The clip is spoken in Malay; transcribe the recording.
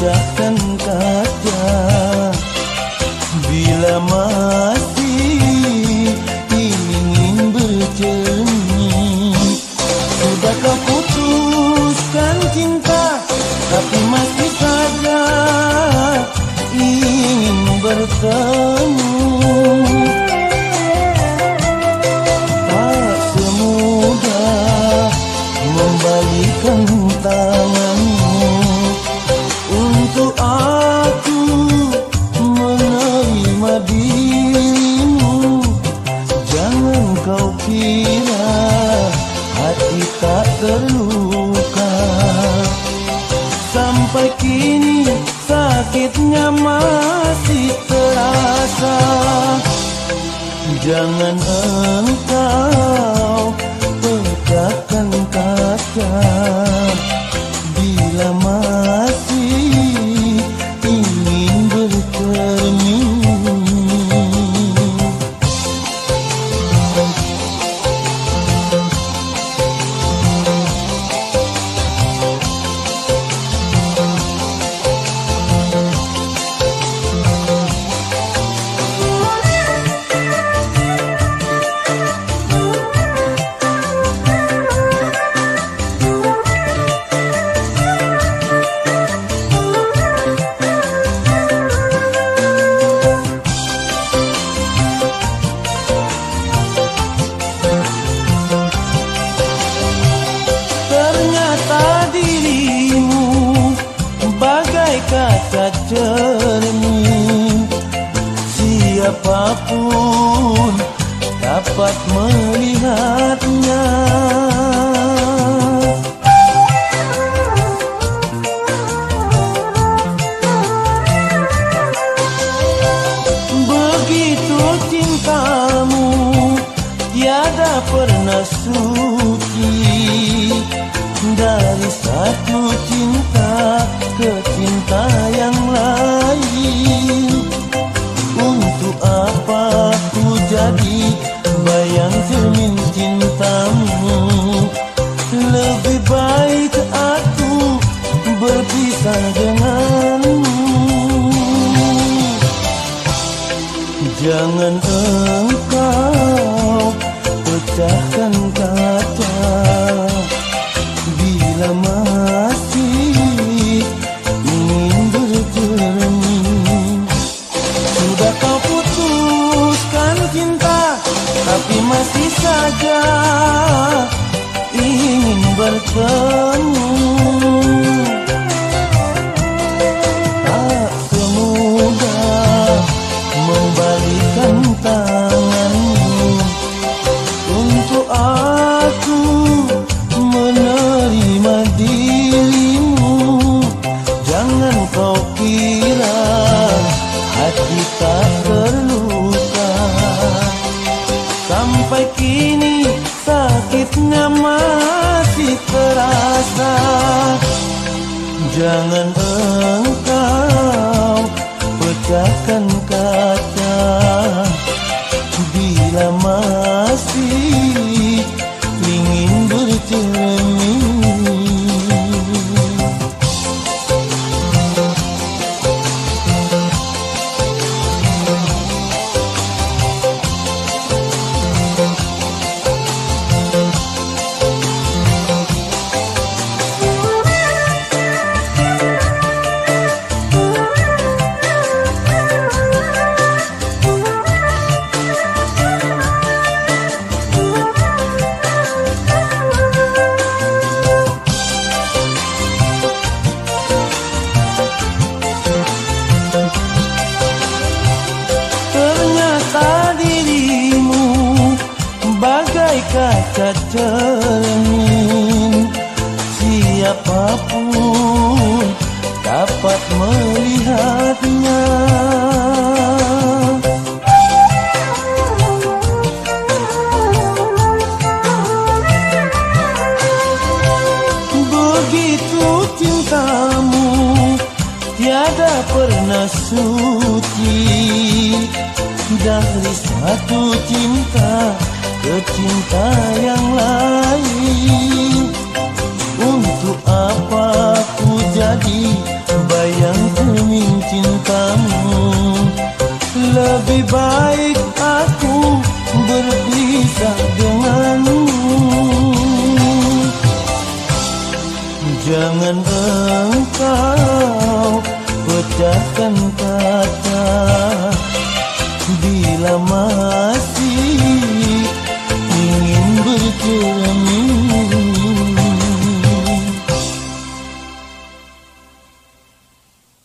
pecahkan kaca sakitnya masih terasa. Jangan engkau Siapapun dapat melihatnya. Begitu cintamu tiada pernah suci. Dari satu cinta ke cinta berpisah denganmu. Jangan engkau pecahkan kaca Bila masih ingin bercermin Sudah kau putuskan cinta Tapi masih saja ingin bertemu Jangan kau kira hati tak terluka Sampai kini sakitnya masih terasa. Jangan bagai kaca cermin Siapapun dapat melihatnya. Begitu cintamu tiada pernah suci Dari satu cinta ke cinta yang lain. Untuk apa ku jadi bayang kening cintamu. Lebih baik aku berpisah denganmu. Jangan engkau pecahkan kata. Bila masih அன்புக்கு அன்பு